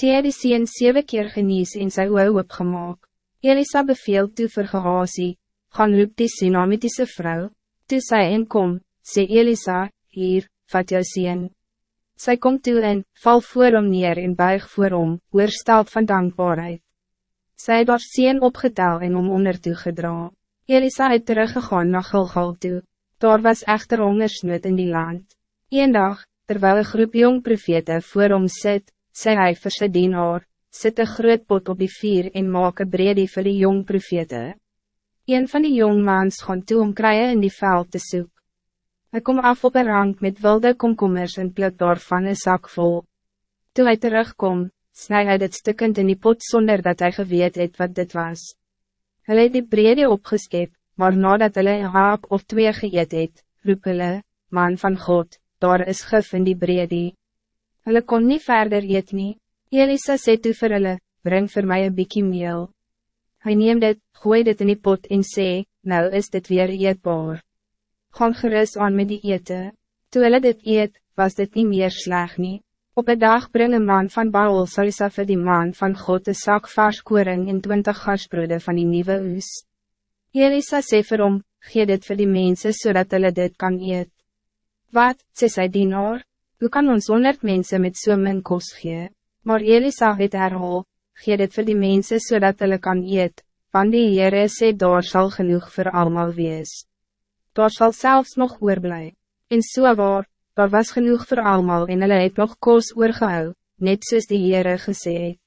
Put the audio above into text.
Toe het die sien zeven keer genies en sy oor opgemaak. Elisa beveel toe vir Gehasie, gaan roep die Sinamitische vrou. Toe sy inkom, sê Elisa, hier, vat jou sien. Sy kom toe en, val voor hom neer en buig voor hom, oorstel van dankbaarheid. Sy het haar sien opgetel en om onder toe gedra. Elisa het teruggegaan na Gilgal toe. Daar was echter hongersnood in die land. Een dag, terwijl een groep jong profete voor hom sit, sê hy vir sy dienaar, sit een groot pot op die vier en maak een bredie vir die jong profete. Een van die jong mans gaan toe om krye in die veld te soek. Hij kom af op een rank met wilde komkommers en pluk daarvan een zak vol. Toen hij terugkom, snij hij dit stukkend in die pot zonder dat hij geweet het wat dit was. Hij het die brede opgeskep, maar nadat hulle een haak of twee geëet het, roep hulle, man van God, daar is gif in die brede. Hulle kon niet verder eet nie. Elisa sê toe vir hulle, bring vir my een bykie meel. Hy neem dit, gooi dit in die pot en sê, nou is dit weer eetbaar. Gaan gerust aan met die ete. Toe hulle dit eet, was dit niet meer sleg nie. Op een dag bring een man van Baal Salisa vir die man van God een zak vars koring en twintig garsbroede van die nieuwe oes. Elisa sê vir hom, gee dit vir die mensen zodat hulle dit kan eet. Wat, sê sy dienaar? Hoe kan ons honderd mensen met so min kos gee? Maar Elisa het herhaal, gee dit vir die zodat so hulle kan eet, want die Heere sê daar sal genoeg voor allemaal wees. Daar sal zelfs nog oorblij. En so waar, daar was genoeg voor allemaal en hulle het nog kos oorgehou, net soos die Heere gesê het.